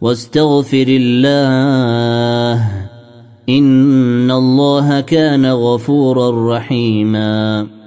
واستغفر الله. إن الله كان غفورا رحيما.